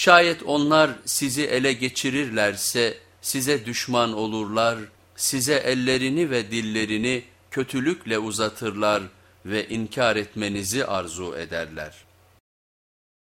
Şayet onlar sizi ele geçirirlerse size düşman olurlar, size ellerini ve dillerini kötülükle uzatırlar ve inkar etmenizi arzu ederler.''